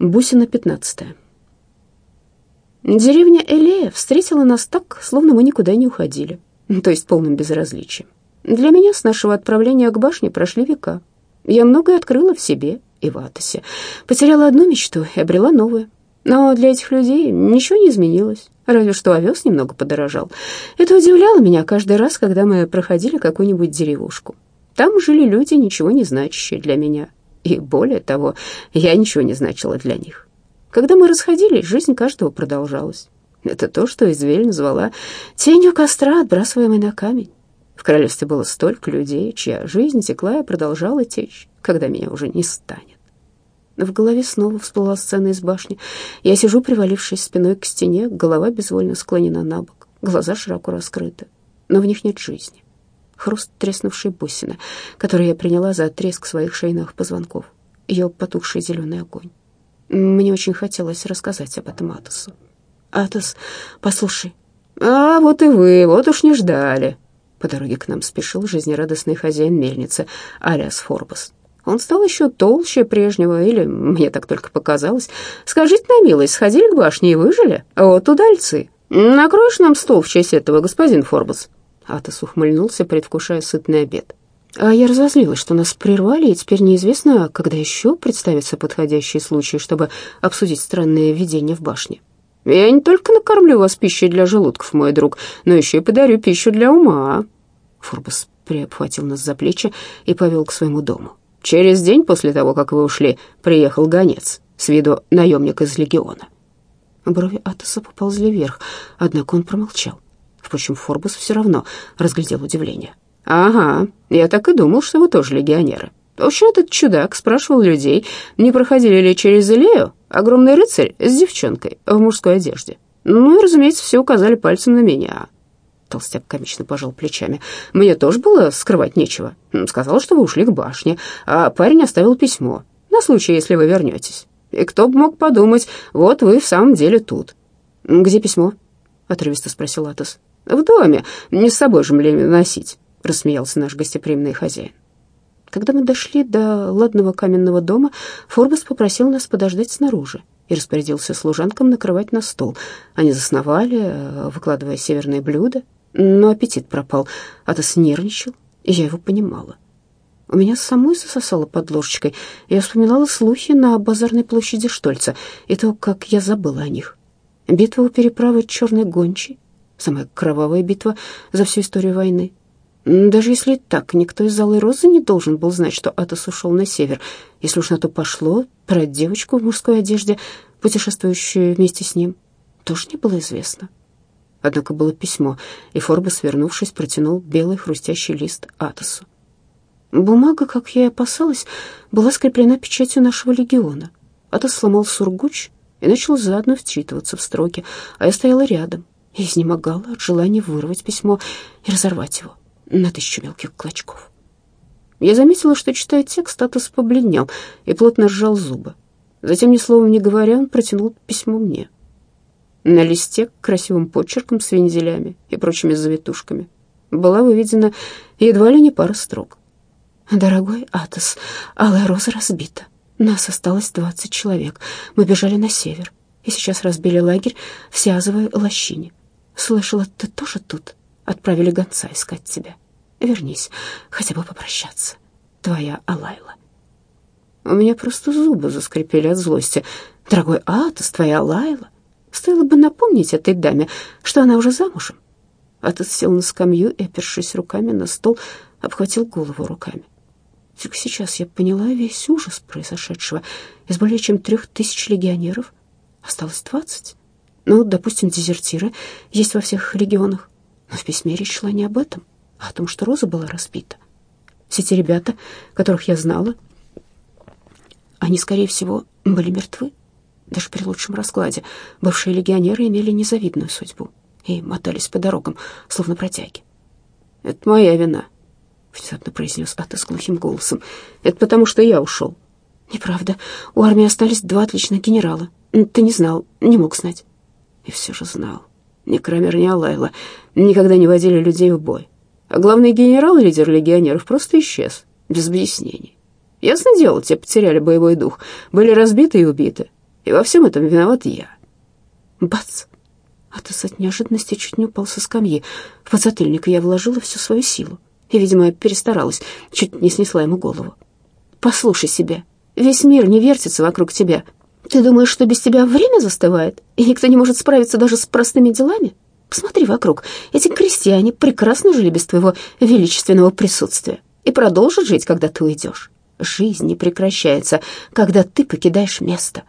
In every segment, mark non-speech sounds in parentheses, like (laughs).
Бусина 15. Деревня Элея встретила нас так, словно мы никуда не уходили, (laughs) то есть полным безразличием. Для меня с нашего отправления к башне прошли века. Я многое открыла в себе и в Атосе. Потеряла одну мечту и обрела новую. Но для этих людей ничего не изменилось, разве что овес немного подорожал. Это удивляло меня каждый раз, когда мы проходили какую-нибудь деревушку. Там жили люди, ничего не значащие для меня, и более того, я ничего не значила для них. Когда мы расходились, жизнь каждого продолжалась. Это то, что Извель назвала тенью костра, отбрасываемой на камень. В королевстве было столько людей, чья жизнь текла и продолжала течь, когда меня уже не станет. В голове снова всплыла сцена из башни. Я сижу, привалившись спиной к стене, голова безвольно склонена на бок, глаза широко раскрыты, но в них нет жизни хруст треснувшей бусины, которую я приняла за треск своих шейных позвонков, ее потухший зеленый огонь. Мне очень хотелось рассказать об этом Атосу. «Атос, послушай». «А, вот и вы, вот уж не ждали». По дороге к нам спешил жизнерадостный хозяин мельницы, Ариас Форбас. Он стал еще толще прежнего, или мне так только показалось. «Скажите на милость, сходили к башне и выжили? Вот удальцы. Накроешь нам стол в честь этого, господин Форбас?» Атос ухмыльнулся, предвкушая сытный обед. А я разозлилась, что нас прервали, и теперь неизвестно, когда еще представится подходящий случай, чтобы обсудить странное видение в башне. Я не только накормлю вас пищей для желудков, мой друг, но еще и подарю пищу для ума. Форбус приобхватил нас за плечи и повел к своему дому. Через день после того, как вы ушли, приехал гонец, с виду наемник из легиона. Брови Атоса поползли вверх, однако он промолчал. Впрочем, Форбус все равно разглядел удивление. «Ага, я так и думал, что вы тоже легионеры. В общем, этот чудак спрашивал людей, не проходили ли через Илею огромный рыцарь с девчонкой в мужской одежде. Ну и, разумеется, все указали пальцем на меня». Толстяк комично пожал плечами. «Мне тоже было скрывать нечего. Сказал, что вы ушли к башне, а парень оставил письмо, на случай, если вы вернетесь. И кто бы мог подумать, вот вы в самом деле тут». «Где письмо?» — отрывисто спросил Атос. «В доме. Не с собой же мне носить», — рассмеялся наш гостеприимный хозяин. Когда мы дошли до ладного каменного дома, Форбас попросил нас подождать снаружи и распорядился служанкам накрывать на стол. Они засновали, э, выкладывая северные блюда, но аппетит пропал. Атос нервничал, и я его понимала. У меня самой засосало под ложечкой. Я вспоминала слухи на базарной площади Штольца и то, как я забыла о них. Битва у переправы Черной Гончей, Самая кровавая битва за всю историю войны. Даже если так, никто из Алой Розы не должен был знать, что Атос ушел на север. Если уж на то пошло, про девочку в мужской одежде, путешествующую вместе с ним, тоже не было известно. Однако было письмо, и Форбас, свернувшись, протянул белый хрустящий лист Атосу. Бумага, как я и опасалась, была скреплена печатью нашего легиона. Атос сломал сургуч и начал заодно вчитываться в строки, а я стояла рядом, и изнемогала от желания вырвать письмо и разорвать его на тысячу мелких клочков. Я заметила, что, читая текст, Атос побледнел и плотно сжал зубы. Затем, ни словом не говоря, он протянул письмо мне. На листе красивым почерком с вензелями и прочими завитушками была выведена едва ли не пара строк. «Дорогой Атос, алая роза разбита. Нас осталось двадцать человек. Мы бежали на север и сейчас разбили лагерь в Сиазовой лощине. Слышала, ты тоже тут? Отправили гонца искать тебя. Вернись, хотя бы попрощаться. Твоя Алайла. У меня просто зубы заскрипели от злости. Дорогой Атос, твоя Алайла. Стоило бы напомнить этой даме, что она уже замужем. Атос сел на скамью и, опершись руками на стол, обхватил голову руками. Только сейчас я поняла весь ужас произошедшего. Из более чем трех тысяч легионеров осталось двадцать. Ну, допустим, дезертиры есть во всех регионах. Но в письме речь шла не об этом, а о том, что Роза была разбита. Все те ребята, которых я знала, они, скорее всего, были мертвы. Даже при лучшем раскладе бывшие легионеры имели незавидную судьбу и мотались по дорогам, словно протяги. «Это моя вина», — внезапно произнес Ата с глухим голосом. «Это потому, что я ушел». «Неправда. У армии остались два отличных генерала. Ты не знал, не мог знать». И все же знал. Ни Крамер, ни Алайла никогда не водили людей в бой. А главный генерал, лидер легионеров, просто исчез, без объяснений. Ясно дело, те потеряли боевой дух, были разбиты и убиты. И во всем этом виноват я. Бац! Атос от неожиданности чуть не упал со скамьи. В подзатыльник я вложила всю свою силу. И, видимо, перестаралась, чуть не снесла ему голову. «Послушай себя. Весь мир не вертится вокруг тебя. Ты думаешь, что без тебя время застывает, и никто не может справиться даже с простыми делами? Посмотри вокруг. Эти крестьяне прекрасно жили без твоего величественного присутствия и продолжат жить, когда ты уйдешь. Жизнь не прекращается, когда ты покидаешь место».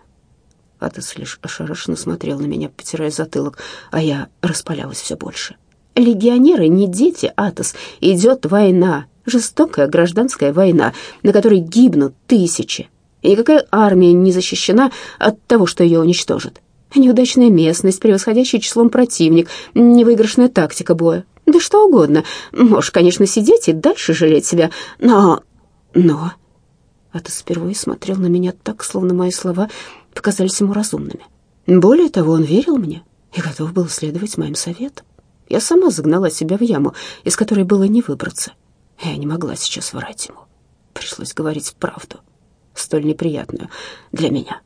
Атос лишь ошарашенно смотрел на меня, потирая затылок, а я распалялась все больше. «Легионеры не дети, Атос. Идет война, жестокая гражданская война, на которой гибнут тысячи. И никакая армия не защищена от того, что ее уничтожат. Неудачная местность, превосходящий числом противник, невыигрышная тактика боя. Да что угодно. Можешь, конечно, сидеть и дальше жалеть себя, но... Но... Атос впервые смотрел на меня так, словно мои слова показались ему разумными. Более того, он верил мне и готов был следовать моим советам. Я сама загнала себя в яму, из которой было не выбраться. Я не могла сейчас врать ему. Пришлось говорить правду, столь неприятную для меня.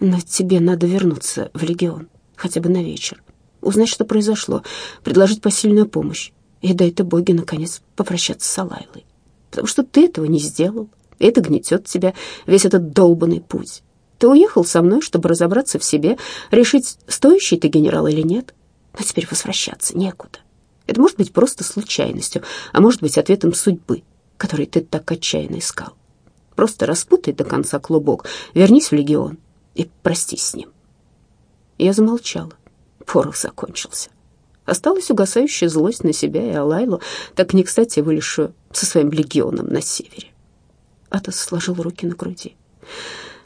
Но тебе надо вернуться в легион, хотя бы на вечер, узнать, что произошло, предложить посильную помощь и дай ты боги, наконец, попрощаться с Алайлой. Потому что ты этого не сделал, и это гнетет тебя весь этот долбанный путь. Ты уехал со мной, чтобы разобраться в себе, решить, стоящий ты генерал или нет. Но теперь возвращаться некуда. Это может быть просто случайностью, а может быть ответом судьбы, который ты так отчаянно искал. Просто распутай до конца клубок, вернись в легион и простись с ним. Я замолчала. Порох закончился. Осталась угасающая злость на себя и Алайлу, так не кстати вылезшую со своим легионом на севере. Атос сложил руки на груди.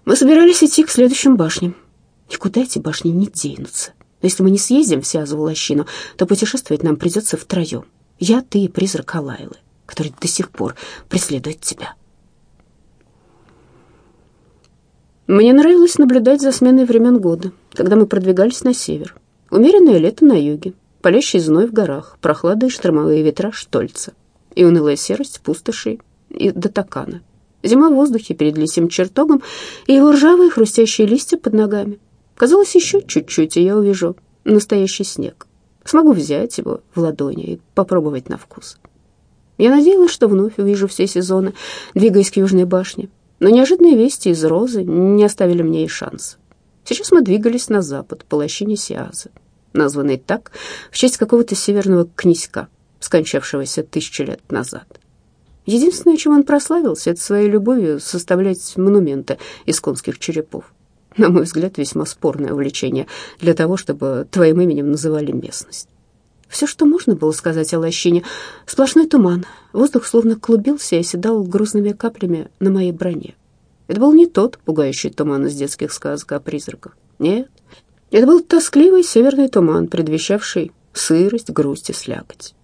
Мы собирались идти к следующим башням. Никуда эти башни не денутся. Но если мы не съездим в Сиазову лощину, то путешествовать нам придется втроем. Я, ты и призрак Алайлы, который до сих пор преследует тебя. Мне нравилось наблюдать за сменой времен года, когда мы продвигались на север. Умеренное лето на юге, палящий зной в горах, прохлада и штормовые ветра Штольца, и унылая серость пустошей и Датакана. Зима в воздухе перед лисим чертогом, и его ржавые хрустящие листья под ногами. Казалось, еще чуть-чуть, и я увижу настоящий снег. Смогу взять его в ладони и попробовать на вкус. Я надеялась, что вновь увижу все сезоны, двигаясь к Южной башне. Но неожиданные вести из Розы не оставили мне и шанса. Сейчас мы двигались на запад, по лощине Сиаза, названной так в честь какого-то северного князька, скончавшегося тысячи лет назад. Единственное, чем он прославился, это своей любовью составлять монументы из конских черепов. На мой взгляд, весьма спорное увлечение для того, чтобы твоим именем называли местность. Все, что можно было сказать о лощине, сплошной туман. Воздух словно клубился и оседал грузными каплями на моей броне. Это был не тот пугающий туман из детских сказок о призраках. Нет, это был тоскливый северный туман, предвещавший сырость, грусть и слякоть.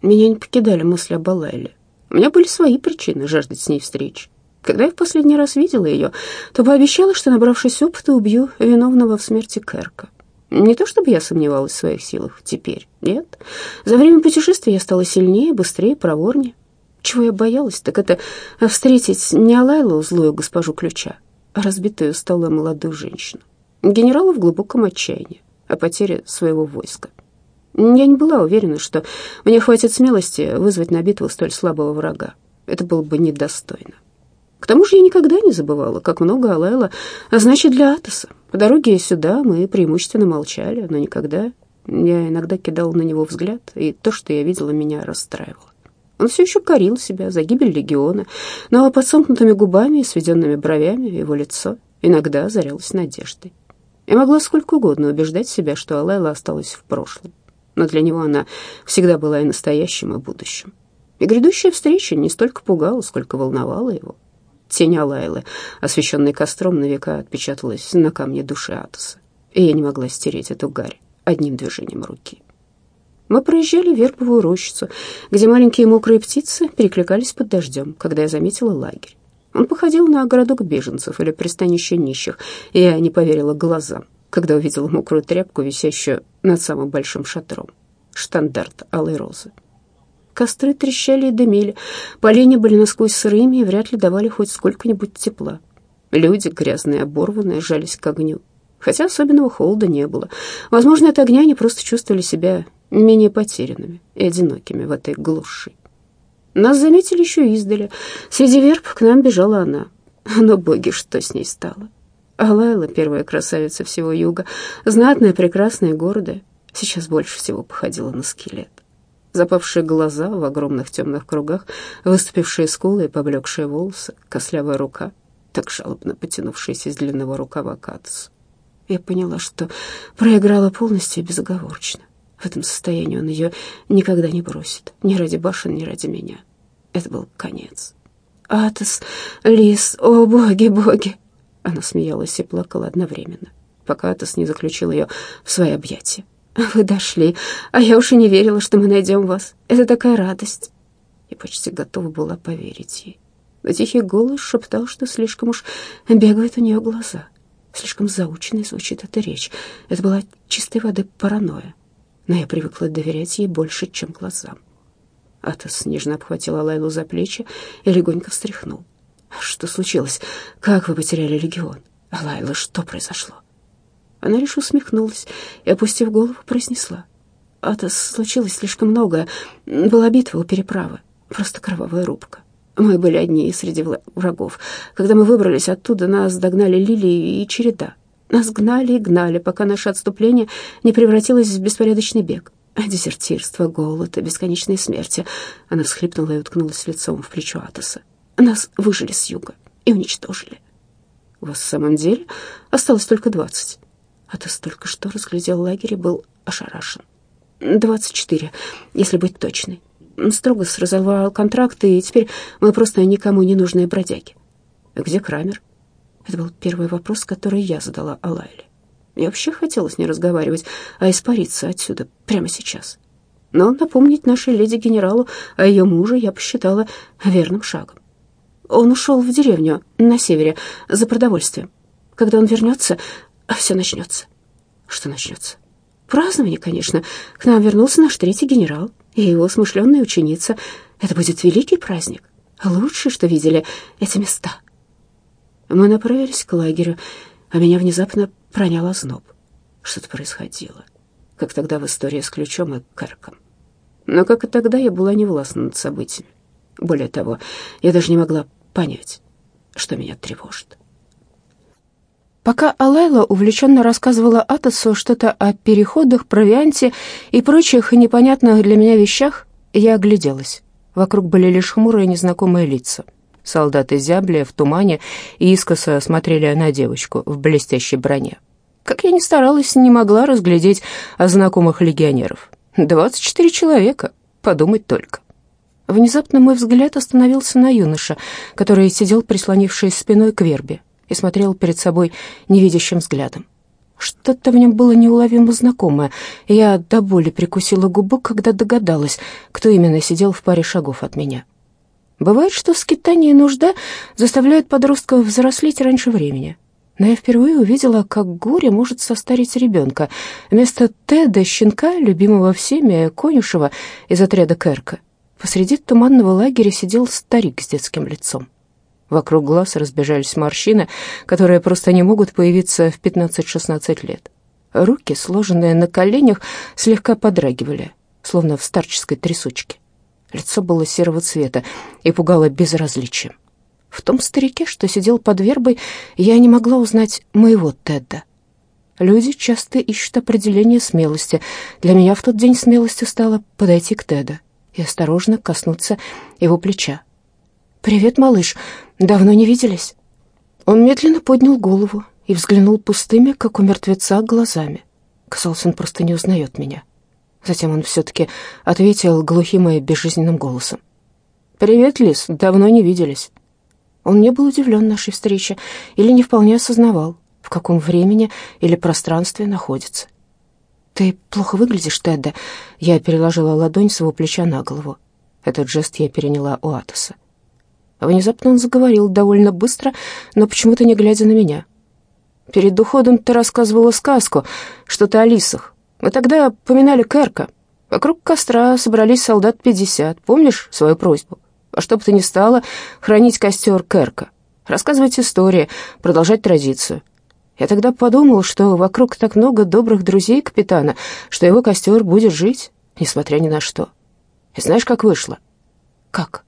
Меня не покидали мысли об Алайле. У меня были свои причины жаждать с ней встречи. Когда я в последний раз видела ее, то пообещала, что, набравшись опыта, убью виновного в смерти Керка. Не то чтобы я сомневалась в своих силах теперь, нет. За время путешествия я стала сильнее, быстрее, проворнее. Чего я боялась, так это встретить не Алайлу, злую госпожу ключа, а разбитую столу молодую женщину. Генерала в глубоком отчаянии о потере своего войска. Я не была уверена, что мне хватит смелости вызвать на битву столь слабого врага. Это было бы недостойно. К тому же я никогда не забывала, как много Алайла значит для Атоса. По дороге сюда мы преимущественно молчали, но никогда... Я иногда кидала на него взгляд, и то, что я видела, меня расстраивало. Он все еще корил себя за гибель легиона, но под сомкнутыми губами и сведенными бровями его лицо иногда озарялось надеждой. Я могла сколько угодно убеждать себя, что Алайла осталась в прошлом но для него она всегда была и настоящим, и будущим. И грядущая встреча не столько пугала, сколько волновала его. Тень Алайлы, освещенной костром, на века отпечаталась на камне души Атоса, и я не могла стереть эту гарь одним движением руки. Мы проезжали вербовую рощицу, где маленькие мокрые птицы перекликались под дождем, когда я заметила лагерь. Он походил на городок беженцев или пристанище нищих, и я не поверила глазам когда увидела мокрую тряпку, висящую над самым большим шатром. Штандарт алой розы. Костры трещали и дымили, поленья были насквозь сырыми и вряд ли давали хоть сколько-нибудь тепла. Люди, грязные, оборванные, жались к огню. Хотя особенного холода не было. Возможно, от огня они просто чувствовали себя менее потерянными и одинокими в этой глуши. Нас заметили еще издали. Среди верб к нам бежала она. Но, боги, что с ней стало? Алайла, первая красавица всего юга, знатная, прекрасная, гордая, сейчас больше всего походила на скелет. Запавшие глаза в огромных темных кругах, выступившие скулы и поблекшие волосы, кослявая рука, так жалобно потянувшаяся из длинного рукава Катус. Я поняла, что проиграла полностью и безоговорочно. В этом состоянии он ее никогда не бросит, ни ради башен, ни ради меня. Это был конец. «Атос, Лис, о боги, боги!» Она смеялась и плакала одновременно, пока Атос не заключил ее в свои объятия. «Вы дошли, а я уж и не верила, что мы найдем вас. Это такая радость!» И почти готова была поверить ей. Но тихий голос шептал, что слишком уж бегают у нее глаза. Слишком заученной звучит эта речь. Это была чистой воды паранойя. Но я привыкла доверять ей больше, чем глазам. Атос нежно обхватил Лайлу за плечи и легонько встряхнул. «Что случилось? Как вы потеряли легион? Лайла, что произошло?» Она лишь усмехнулась и, опустив голову, произнесла. «Атос, случилось слишком многое. Была битва у переправы. Просто кровавая рубка. Мы были одни среди врагов. Когда мы выбрались оттуда, нас догнали Лилии и Череда. Нас гнали и гнали, пока наше отступление не превратилось в беспорядочный бег. Дезертирство, голод бесконечные смерти. Она всхлипнула и уткнулась лицом в плечо Атоса. Нас выжили с юга и уничтожили. У вас в самом деле осталось только двадцать. Атос только что разглядел лагерь и был ошарашен. Двадцать четыре, если быть точной. Строго разорвал контракты, и теперь мы просто никому не нужные бродяги. Где Крамер? Это был первый вопрос, который я задала Алайле. Я вообще хотела с ней разговаривать, а испариться отсюда прямо сейчас. Но напомнить нашей леди-генералу о ее муже я посчитала верным шагом. Он ушел в деревню на севере за продовольствием. Когда он вернется, все начнется. Что начнется? Празднование, конечно. К нам вернулся наш третий генерал и его смышленная ученица. Это будет великий праздник. Лучшее, что видели эти места. Мы направились к лагерю, а меня внезапно пронял озноб. Что-то происходило, как тогда в истории с ключом и Кэрком. Но, как и тогда, я была невластна над событиями. Более того, я даже не могла понять, что меня тревожит. Пока Алайла увлеченно рассказывала Атосу что-то о переходах, провианте и прочих непонятных для меня вещах, я огляделась. Вокруг были лишь хмурые незнакомые лица. Солдаты зябли в тумане и искоса смотрели на девочку в блестящей броне. Как я ни старалась, не могла разглядеть знакомых легионеров. Двадцать четыре человека, подумать только. Внезапно мой взгляд остановился на юноше, который сидел, прислонившись спиной к вербе, и смотрел перед собой невидящим взглядом. Что-то в нем было неуловимо знакомое. Я до боли прикусила губу, когда догадалась, кто именно сидел в паре шагов от меня. Бывает, что скитание и нужда заставляют подростков взрослеть раньше времени. Но я впервые увидела, как горе может состарить ребенка. Вместо Теда, щенка, любимого всеми, конюшева из отряда Керка, посреди туманного лагеря сидел старик с детским лицом. Вокруг глаз разбежались морщины, которые просто не могут появиться в 15-16 лет. Руки, сложенные на коленях, слегка подрагивали, словно в старческой трясучке. Лицо было серого цвета и пугало безразличием. В том старике, что сидел под вербой, я не могла узнать моего Тедда. Люди часто ищут определение смелости. Для меня в тот день смелостью стало подойти к Теда и осторожно коснуться его плеча. «Привет, малыш. Давно не виделись?» Он медленно поднял голову и взглянул пустыми, как у мертвеца, глазами. Казалось, он просто не узнает меня. Затем он все-таки ответил глухим и безжизненным голосом. «Привет, Лис, давно не виделись». Он не был удивлен нашей встрече или не вполне осознавал, в каком времени или пространстве находится. «Ты плохо выглядишь, Тедда». Я переложила ладонь с его плеча на голову. Этот жест я переняла у Атоса. Внезапно он заговорил довольно быстро, но почему-то не глядя на меня. «Перед уходом ты рассказывала сказку, что-то о лисах. Мы тогда поминали Кэрка. Вокруг костра собрались солдат пятьдесят. Помнишь свою просьбу? А чтоб ты не стала хранить костер Кэрка. рассказывать истории, продолжать традицию. Я тогда подумал, что вокруг так много добрых друзей капитана, что его костер будет жить, несмотря ни на что. И знаешь, как вышло? Как?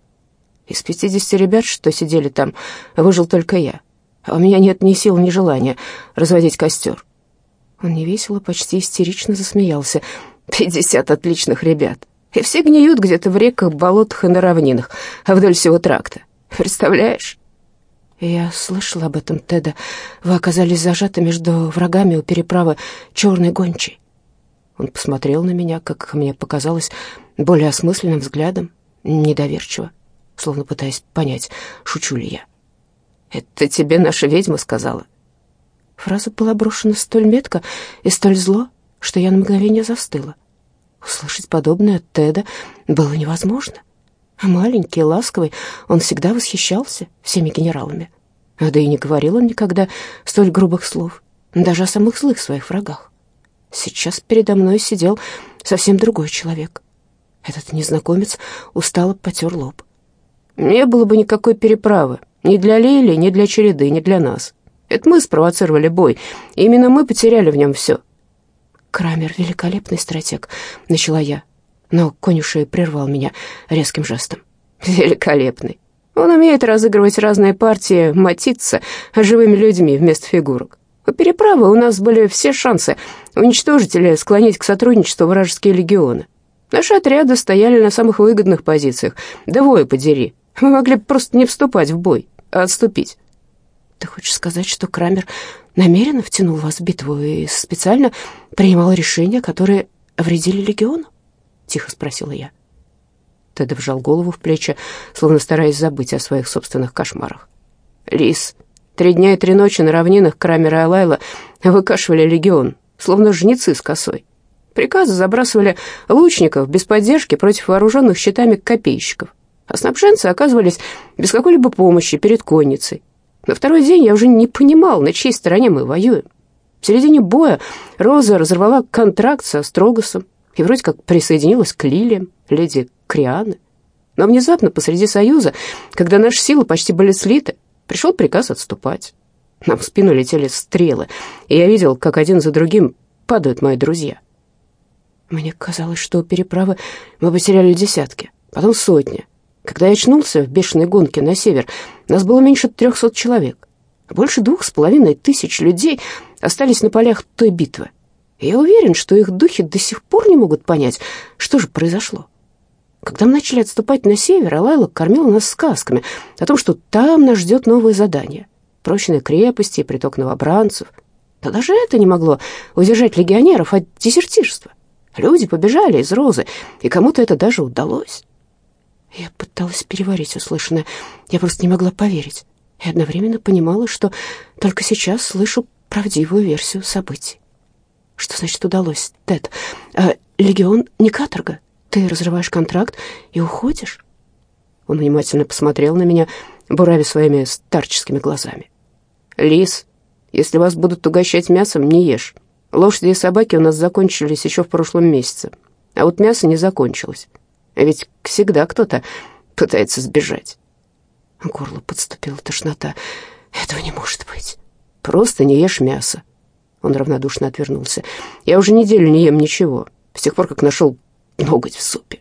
Из пятидесяти ребят, что сидели там, выжил только я. А у меня нет ни сил, ни желания разводить костер. Он невесело, почти истерично засмеялся. Пятьдесят отличных ребят. И все гниют где-то в реках, болотах и на равнинах, а вдоль всего тракта. Представляешь? Я слышала об этом, Теда. Вы оказались зажаты между врагами у переправы Черной Гончей. Он посмотрел на меня, как мне показалось, более осмысленным взглядом, недоверчиво, словно пытаясь понять, шучу ли я. «Это тебе наша ведьма сказала?» Фраза была брошена столь метко и столь зло, что я на мгновение застыла. Услышать подобное от Теда было невозможно. Маленький, ласковый, он всегда восхищался всеми генералами. Да и не говорил он никогда столь грубых слов, даже о самых злых своих врагах. Сейчас передо мной сидел совсем другой человек. Этот незнакомец устало потер лоб. «Не было бы никакой переправы, ни для Лили, ни для череды, ни для нас. Это мы спровоцировали бой, именно мы потеряли в нем все». «Крамер — великолепный стратег», — начала я но конюшей прервал меня резким жестом. «Великолепный. Он умеет разыгрывать разные партии, мотиться живыми людьми вместо фигурок. У переправы у нас были все шансы уничтожить или склонить к сотрудничеству вражеские легионы. Наши отряды стояли на самых выгодных позициях. Двое подери. Мы могли просто не вступать в бой, а отступить. Ты хочешь сказать, что Крамер намеренно втянул вас в битву и специально принимал решения, которые вредили легиону? тихо спросила я. Тед вжал голову в плечи, словно стараясь забыть о своих собственных кошмарах. «Лис, три дня и три ночи на равнинах Крамера и Алайла выкашивали легион, словно жнецы с косой. Приказы забрасывали лучников без поддержки против вооруженных щитами копейщиков, а снабженцы оказывались без какой-либо помощи перед конницей. На второй день я уже не понимал, на чьей стороне мы воюем. В середине боя Роза разорвала контракт со Строгосом, и вроде как присоединилась к Лилиям, леди Крианы. Но внезапно посреди союза, когда наши силы почти были слиты, пришел приказ отступать. Нам в спину летели стрелы, и я видел, как один за другим падают мои друзья. Мне казалось, что у переправы мы потеряли десятки, потом сотни. Когда я очнулся в бешеной гонке на север, нас было меньше трехсот человек. Больше двух с половиной тысяч людей остались на полях той битвы. Я уверен, что их духи до сих пор не могут понять, что же произошло. Когда мы начали отступать на север, Алайла кормила нас сказками о том, что там нас ждет новое задание. Прочные крепости и приток новобранцев. Но даже это не могло удержать легионеров от дезертирства. Люди побежали из Розы, и кому-то это даже удалось. Я пыталась переварить услышанное. Я просто не могла поверить. И одновременно понимала, что только сейчас слышу правдивую версию событий. Что значит удалось, Тед? А, легион не каторга. Ты разрываешь контракт и уходишь? Он внимательно посмотрел на меня, бурави своими старческими глазами. Лис, если вас будут угощать мясом, не ешь. Лошади и собаки у нас закончились еще в прошлом месяце, а вот мясо не закончилось. А ведь всегда кто-то пытается сбежать. Горло подступила тошнота. Этого не может быть. Просто не ешь мясо. Он равнодушно отвернулся. «Я уже неделю не ем ничего, с тех пор, как нашел ноготь в супе».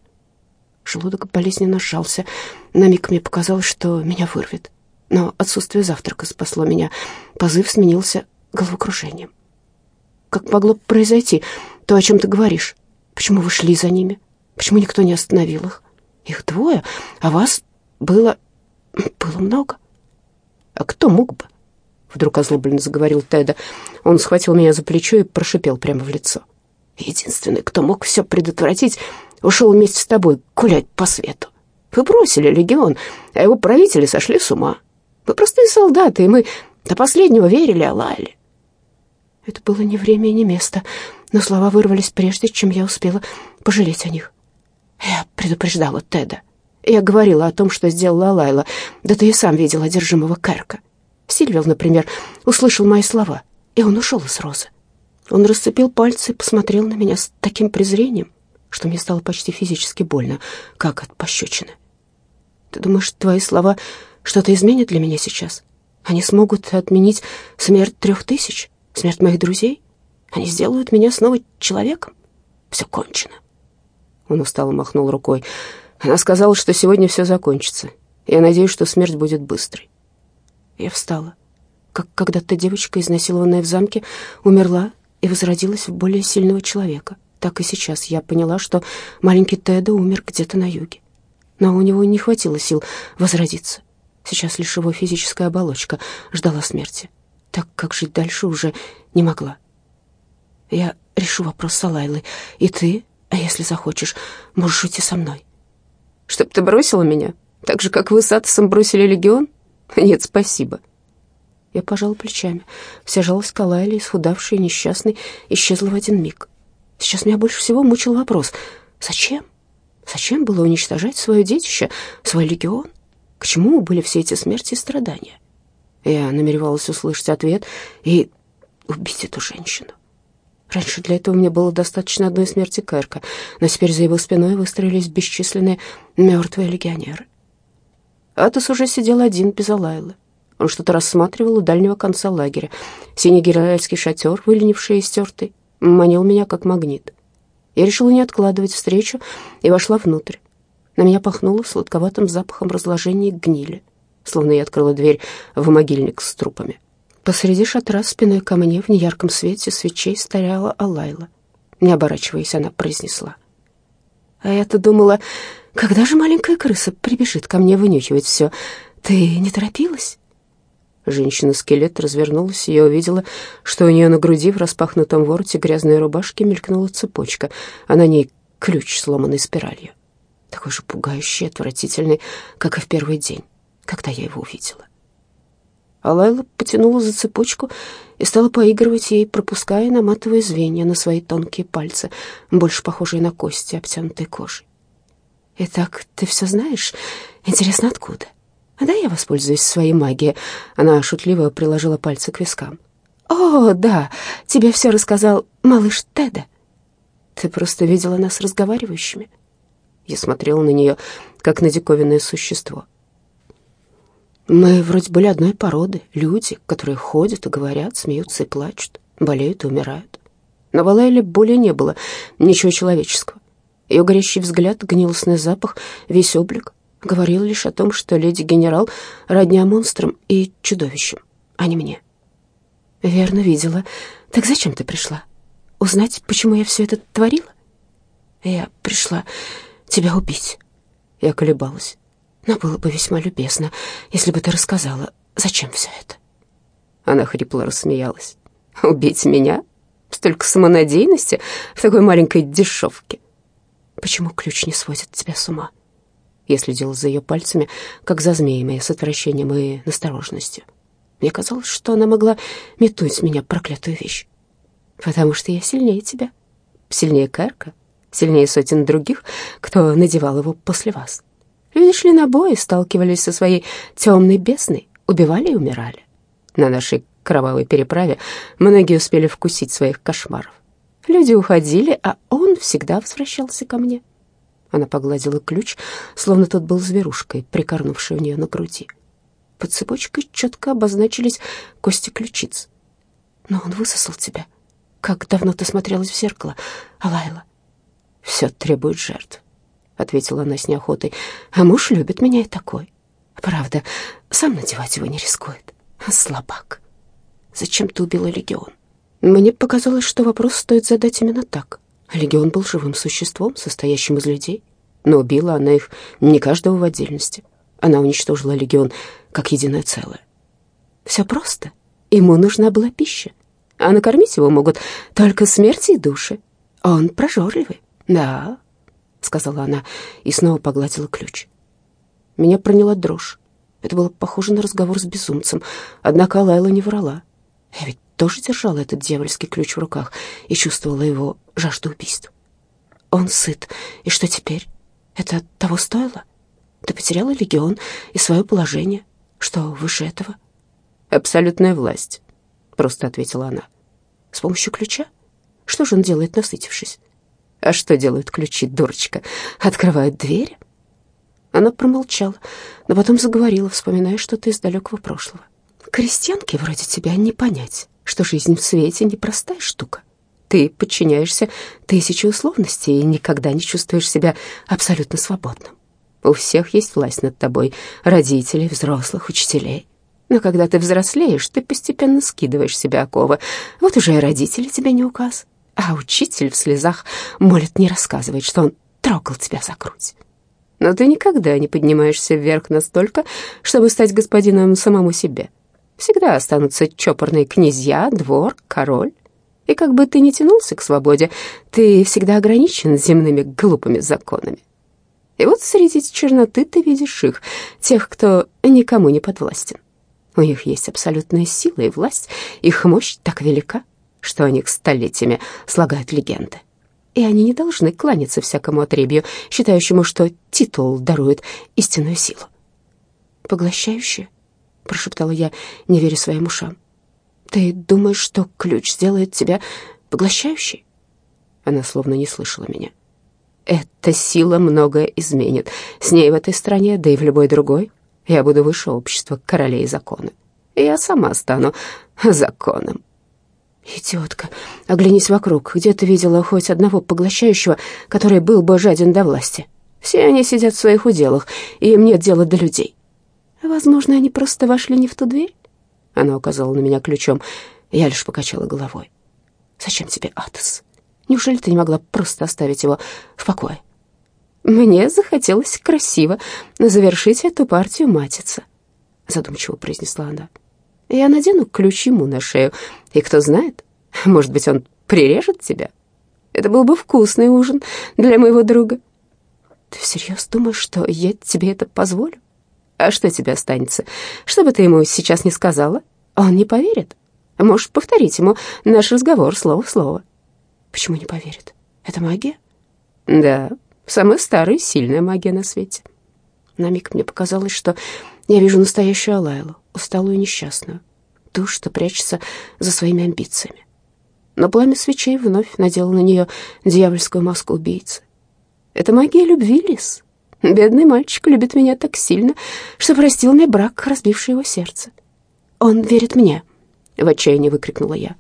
Желудок болезненно сжался. На миг мне показалось, что меня вырвет. Но отсутствие завтрака спасло меня. Позыв сменился головокружением. «Как могло произойти то, о чем ты говоришь? Почему вы шли за ними? Почему никто не остановил их? Их двое, а вас было... было много. А кто мог бы?» Вдруг озлобленно заговорил Теда. Он схватил меня за плечо и прошипел прямо в лицо. «Единственный, кто мог все предотвратить, ушел вместе с тобой гулять по свету. Вы бросили легион, а его правители сошли с ума. Мы простые солдаты, и мы до последнего верили Алайле». Это было не время и не место, но слова вырвались прежде, чем я успела пожалеть о них. Я предупреждала Теда. Я говорила о том, что сделала Алайла. Да ты и сам видел одержимого Кэрка. Сильвел, например, услышал мои слова, и он ушел из розы. Он расцепил пальцы и посмотрел на меня с таким презрением, что мне стало почти физически больно, как от пощечины. Ты думаешь, твои слова что-то изменят для меня сейчас? Они смогут отменить смерть трех тысяч, смерть моих друзей? Они сделают меня снова человеком? Все кончено. Он устало махнул рукой. Она сказала, что сегодня все закончится. Я надеюсь, что смерть будет быстрой. Я встала. Как когда-то девочка, изнасилованная в замке, умерла и возродилась в более сильного человека. Так и сейчас я поняла, что маленький Теда умер где-то на юге. Но у него не хватило сил возродиться. Сейчас лишь его физическая оболочка ждала смерти, так как жить дальше уже не могла. Я решу вопрос с Алайлой, и ты, а если захочешь, можешь уйти со мной. Чтоб ты бросила меня, так же, как вы с Атосом бросили легион? Нет, спасибо. Я пожала плечами. Вся жалость к Алайле, исхудавшей и несчастной, исчезла в один миг. Сейчас меня больше всего мучил вопрос. Зачем? Зачем было уничтожать свое детище, свой легион? К чему были все эти смерти и страдания? Я намеревалась услышать ответ и убить эту женщину. Раньше для этого мне было достаточно одной смерти Кэрка, но теперь за его спиной выстроились бесчисленные мертвые легионеры. Атос уже сидел один без Алайлы. Он что-то рассматривал у дальнего конца лагеря. Синий генеральский шатер, выленивший и стертый, манил меня как магнит. Я решила не откладывать встречу и вошла внутрь. На меня пахнуло сладковатым запахом разложения гнили, словно я открыла дверь в могильник с трупами. Посреди шатра спиной ко мне в неярком свете свечей стояла Алайла. Не оборачиваясь, она произнесла. «А я-то думала, когда же маленькая крыса прибежит ко мне вынюхивать все? Ты не торопилась?» Женщина-скелет развернулась, и я увидела, что у нее на груди в распахнутом вороте грязной рубашки мелькнула цепочка, а на ней ключ, сломанный спиралью. Такой же пугающий, отвратительный, как и в первый день, когда я его увидела. Алайла потянула за цепочку и стала поигрывать ей, пропуская и наматывая звенья на свои тонкие пальцы, больше похожие на кости, обтянутые кожей. «Итак, ты все знаешь? Интересно, откуда?» А «Да, я воспользуюсь своей магией». Она шутливо приложила пальцы к вискам. «О, да, тебе все рассказал малыш Теда. Ты просто видела нас разговаривающими». Я смотрела на нее, как на диковинное существо. Мы вроде были одной породы, люди, которые ходят и говорят, смеются и плачут, болеют и умирают. Но в Алайле боли не было, ничего человеческого. Ее горящий взгляд, гнилостный запах, весь облик говорил лишь о том, что леди-генерал родня монстрам и чудовищам, а не мне. Верно видела. Так зачем ты пришла? Узнать, почему я все это творила? Я пришла тебя убить. Я колебалась. Но было бы весьма любезно, если бы ты рассказала, зачем все это. Она хрипло рассмеялась. Убить меня? Столько самонадеянности в такой маленькой дешевке. Почему ключ не сводит тебя с ума? Я следила за ее пальцами, как за змеями, с отвращением и настороженностью. Мне казалось, что она могла метнуть меня проклятую вещь. Потому что я сильнее тебя. Сильнее Кэрка, сильнее сотен других, кто надевал его после вас. Люди шли на бой, сталкивались со своей темной бездной, убивали и умирали. На нашей кровавой переправе многие успели вкусить своих кошмаров. Люди уходили, а он всегда возвращался ко мне. Она погладила ключ, словно тот был зверушкой, прикорнувшей у нее на груди. Под цепочкой четко обозначились кости ключиц. «Но он высосал тебя. Как давно ты смотрелась в зеркало, Алайла?» «Все требует жертв», — ответила она с неохотой. «А муж любит меня и такой. Правда, сам надевать его не рискует. Слабак. Зачем ты убила Легион?» Мне показалось, что вопрос стоит задать именно так. Легион был живым существом, состоящим из людей, но убила она их не каждого в отдельности. Она уничтожила легион как единое целое. Все просто. Ему нужна была пища, а накормить его могут только смерти и души. Он прожорливый. Да, сказала она и снова погладила ключ. Меня проняла дрожь. Это было похоже на разговор с безумцем, однако Лайла не врала. Я ведь тоже держала этот дьявольский ключ в руках и чувствовала его жажду убийств. Он сыт, и что теперь? Это того стоило? Ты потеряла легион и свое положение. Что выше этого? Абсолютная власть, просто ответила она. С помощью ключа? Что же он делает, насытившись? А что делают ключи, дурочка? Открывают двери? Она промолчала, но потом заговорила, вспоминая что-то из далекого прошлого Крестьянке вроде тебя не понять, что жизнь в свете непростая штука. Ты подчиняешься тысяче условностей и никогда не чувствуешь себя абсолютно свободным. У всех есть власть над тобой, родителей, взрослых, учителей. Но когда ты взрослеешь, ты постепенно скидываешь себя оковы. Вот уже и родители тебе не указ. А учитель в слезах молит не рассказывать, что он трогал тебя за грудь. Но ты никогда не поднимаешься вверх настолько, чтобы стать господином самому себе. Всегда останутся чопорные князья, двор, король. И как бы ты ни тянулся к свободе, ты всегда ограничен земными глупыми законами. И вот среди черноты ты видишь их, тех, кто никому не подвластен. У них есть абсолютная сила и власть, их мощь так велика, что о них столетиями слагают легенды. И они не должны кланяться всякому отребью, считающему, что титул дарует истинную силу. «Поглощающее?» — прошептала я, не веря своим ушам. «Ты думаешь, что ключ сделает тебя поглощающей?» Она словно не слышала меня. «Эта сила многое изменит. С ней в этой стране, да и в любой другой. Я буду выше общества королей закона. Я сама стану законом». «Идиотка, оглянись вокруг. Где ты видела хоть одного поглощающего, который был бы жаден до власти? Все они сидят в своих уделах, и им нет дела до людей. Возможно, они просто вошли не в ту дверь?» Она указала на меня ключом. Я лишь покачала головой. «Зачем тебе Атос? Неужели ты не могла просто оставить его в покое?» «Мне захотелось красиво завершить эту партию матица», задумчиво произнесла она. Я надену ключ ему на шею, и кто знает, может быть, он прирежет тебя. Это был бы вкусный ужин для моего друга. Ты всерьез думаешь, что я тебе это позволю? А что тебе останется? Что бы ты ему сейчас не сказала, он не поверит. Можешь повторить ему наш разговор слово в слово. Почему не поверит? Это магия? Да, самая старая и сильная магия на свете. На миг мне показалось, что я вижу настоящую Алайлу, усталую и несчастную, ту, что прячется за своими амбициями. Но пламя свечей вновь надело на нее дьявольскую маску убийцы. Это магия любви, Лис. Бедный мальчик любит меня так сильно, что простил мне брак, разбивший его сердце. Он верит мне, — в отчаянии выкрикнула я.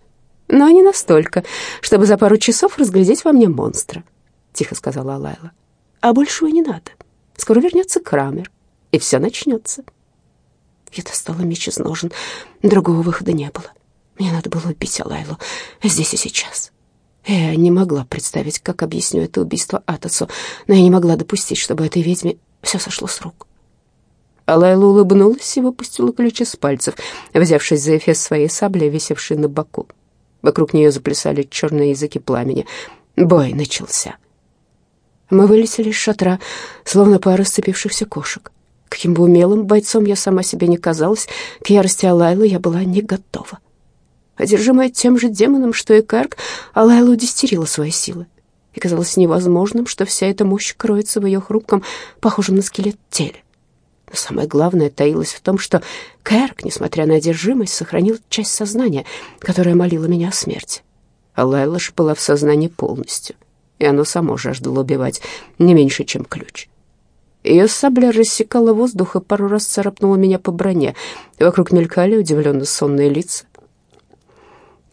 Но не настолько, чтобы за пару часов разглядеть во мне монстра, — тихо сказала Алайла. А большего не надо. Скоро вернется Крамер, и все начнется. Я достала меч из ножен. Другого выхода не было. Мне надо было убить Алайлу здесь и сейчас. Я не могла представить, как объясню это убийство Атосу, но я не могла допустить, чтобы этой ведьме все сошло с рук. Алайла улыбнулась и выпустила ключ из пальцев, взявшись за эфес своей сабли, висевшей на боку. Вокруг нее заплясали черные языки пламени. Бой начался. Мы вылетели из шатра, словно пара сцепившихся кошек. Каким бы умелым бойцом я сама себе не казалась, к ярости Алайлы я была не готова. Одержимая тем же демоном, что и Карк, Алайла удистерила свои силы. И казалось невозможным, что вся эта мощь кроется в ее хрупком, похожем на скелет теле. Но самое главное таилось в том, что Кэрк, несмотря на одержимость, сохранил часть сознания, которая молила меня о смерти. А Лайла же была в сознании полностью, и оно само жаждало убивать не меньше, чем ключ. Ее сабля рассекала воздух и пару раз царапнула меня по броне. Вокруг мелькали удивленно сонные лица.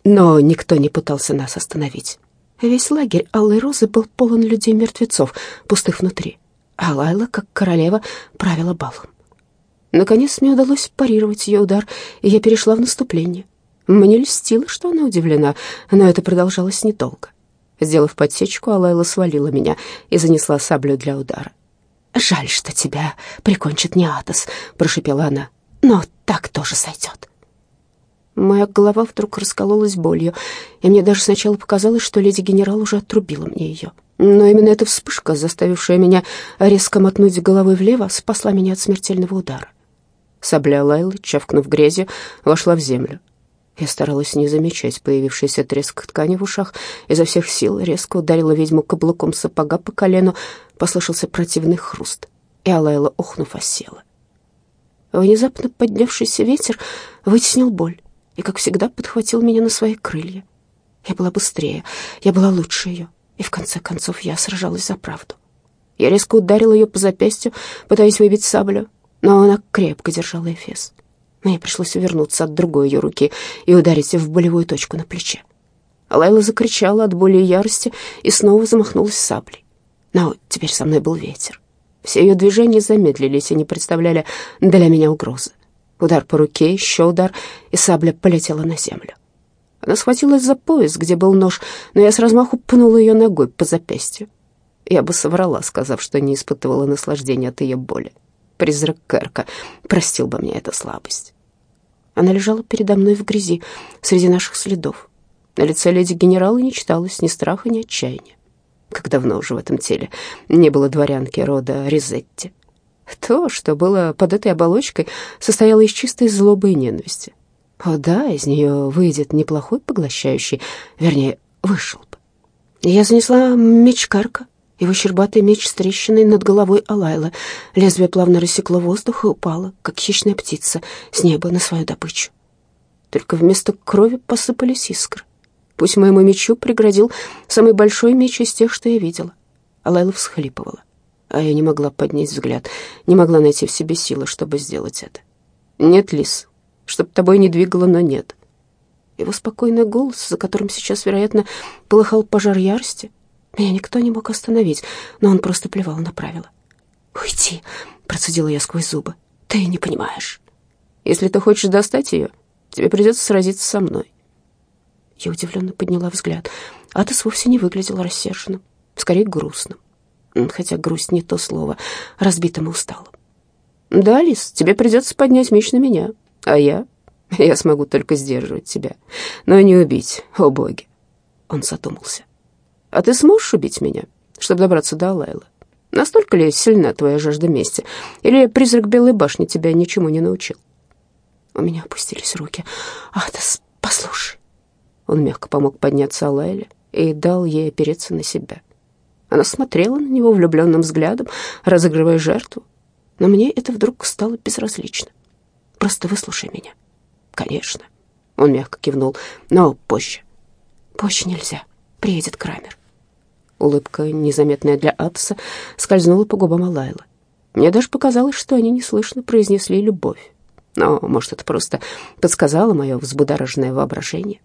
Но никто не пытался нас остановить. Весь лагерь Алой Розы был полон людей-мертвецов, пустых внутри. А Лайла, как королева, правила балом. Наконец мне удалось парировать ее удар, и я перешла в наступление. Мне льстило, что она удивлена, но это продолжалось недолго. Сделав подсечку, Алайла свалила меня и занесла саблю для удара. «Жаль, что тебя прикончит не Атос», — прошепела она. «Но так тоже сойдет». Моя голова вдруг раскололась болью, и мне даже сначала показалось, что леди-генерал уже отрубила мне ее. Но именно эта вспышка, заставившая меня резко мотнуть головой влево, спасла меня от смертельного удара. Сабля Лайлы, чавкнув грязью, вошла в землю. Я старалась не замечать появившийся треск ткани в ушах, изо всех сил резко ударила ведьму каблуком сапога по колену, послышался противный хруст, и Алайла, охнув, осела. Внезапно поднявшийся ветер вытеснил боль и, как всегда, подхватил меня на свои крылья. Я была быстрее, я была лучше ее, и в конце концов я сражалась за правду. Я резко ударила ее по запястью, пытаясь выбить саблю, но она крепко держала эфес. Мне пришлось увернуться от другой ее руки и ударить в болевую точку на плече. Лайла закричала от боли и ярости и снова замахнулась саблей. Но теперь со мной был ветер. Все ее движения замедлились и не представляли для меня угрозы. Удар по руке, еще удар, и сабля полетела на землю. Она схватилась за пояс, где был нож, но я с размаху пнула ее ногой по запястью. Я бы соврала, сказав, что не испытывала наслаждения от ее боли. Призрак Керка простил бы мне эту слабость. Она лежала передо мной в грязи, среди наших следов. На лице леди генерала не читалось ни страха, ни отчаяния. Как давно уже в этом теле не было дворянки рода Ризетти. То, что было под этой оболочкой, состояло из чистой злобы и ненависти. О да, из нее выйдет неплохой поглощающий, вернее, вышел бы. Я занесла меч Карка, его щербатый меч с трещиной над головой Алайла. Лезвие плавно рассекло воздух и упало, как хищная птица, с неба на свою добычу. Только вместо крови посыпались искры. Пусть моему мечу преградил самый большой меч из тех, что я видела. Алайла всхлипывала, а я не могла поднять взгляд, не могла найти в себе силы, чтобы сделать это. «Нет, Лис, чтоб тобой не двигало, но нет». Его спокойный голос, за которым сейчас, вероятно, полыхал пожар ярости, меня никто не мог остановить, но он просто плевал на правила. «Уйди!» — процедила я сквозь зубы. «Ты не понимаешь. Если ты хочешь достать ее, тебе придется сразиться со мной». Я удивленно подняла взгляд. Атос вовсе не выглядел рассерженным, скорее грустным. Хотя грусть не то слово, разбитым и усталым. «Да, Лис, тебе придется поднять меч на меня, а я... Я смогу только сдерживать тебя, но не убить, о боги!» Он задумался. А ты сможешь убить меня, чтобы добраться до Алайла? Настолько ли сильна твоя жажда мести? Или призрак Белой башни тебя ничему не научил?» У меня опустились руки. «Атас, послушай». Он мягко помог подняться Алайле и дал ей опереться на себя. Она смотрела на него влюбленным взглядом, разыгрывая жертву. Но мне это вдруг стало безразлично. «Просто выслушай меня». «Конечно». Он мягко кивнул. «Но позже». «Позже нельзя. Приедет Крамер». Улыбка, незаметная для Атоса, скользнула по губам Алайла. Мне даже показалось, что они неслышно произнесли любовь. Но, может, это просто подсказало мое взбудораженное воображение.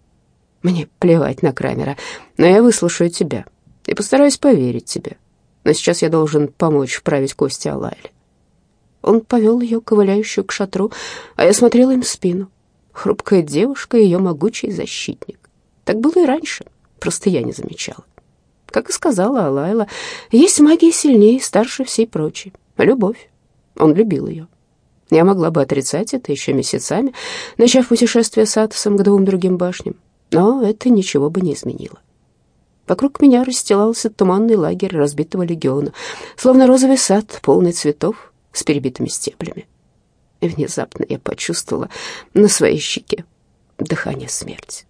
Мне плевать на Крамера, но я выслушаю тебя и постараюсь поверить тебе. Но сейчас я должен помочь вправить кости Алайле. Он повел ее, ковыляющую к шатру, а я смотрела им в спину. Хрупкая девушка и ее могучий защитник. Так было и раньше, просто я не замечала. Как и сказала Алайла, есть магия сильнее, старше всей прочей. Любовь. Он любил ее. Я могла бы отрицать это еще месяцами, начав путешествие с Атосом к двум другим башням, но это ничего бы не изменило. Вокруг меня расстилался туманный лагерь разбитого легиона, словно розовый сад, полный цветов с перебитыми стеблями. И внезапно я почувствовала на своей щеке дыхание смерти.